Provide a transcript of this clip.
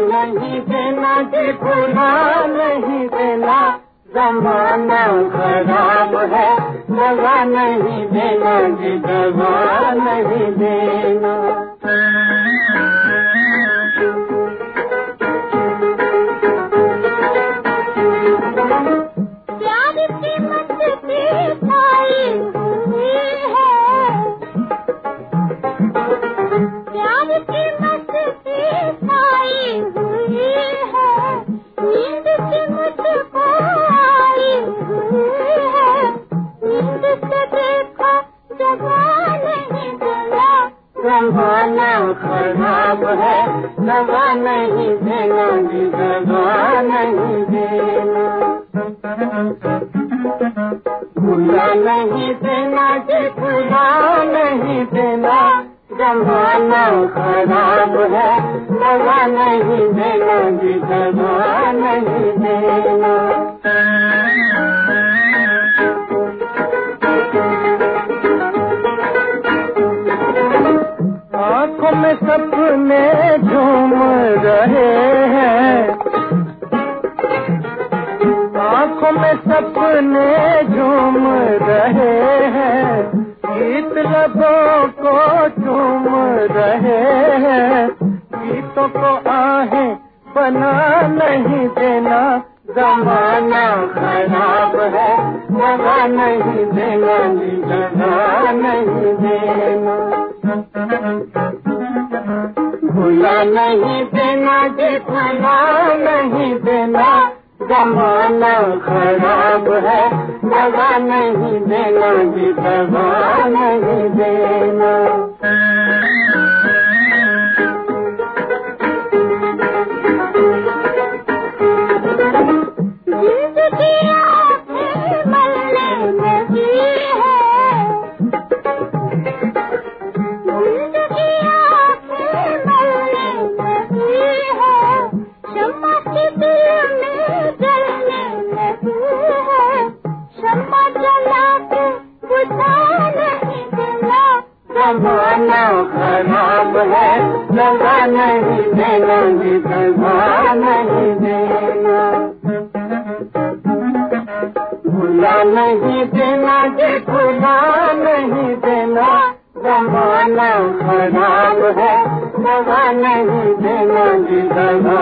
नहीं देना जी भुला नहीं देना। जमाना खराब है, दवा नहीं देना जी दवा नहीं देना। प्यार की जगा देना खराब है दवा नहीं देना जी नहीं देना भुला नहीं देना जी भुला नहीं देना जमाना खराब है दवा नहीं देना जी दवा नहीं देना आँखों में सपने झूम रहे हैं। आँखों में सपने झूम रहे हैं। गीत लबों को चूम रहे हैं। गीतों को आहे बना नहीं देना। जमाना खराब है दवा नहीं देना नहीं देना। भुला नहीं देना जितना, नहीं देना जमाना खराब है। दवा नहीं देना जी दवा नहीं देना। जमाना खराब है दवा नहीं देना दवा नहीं देना भुला नहीं देना। जी भुला नहीं देना जमाना खराब है दवा नहीं देना जी दवा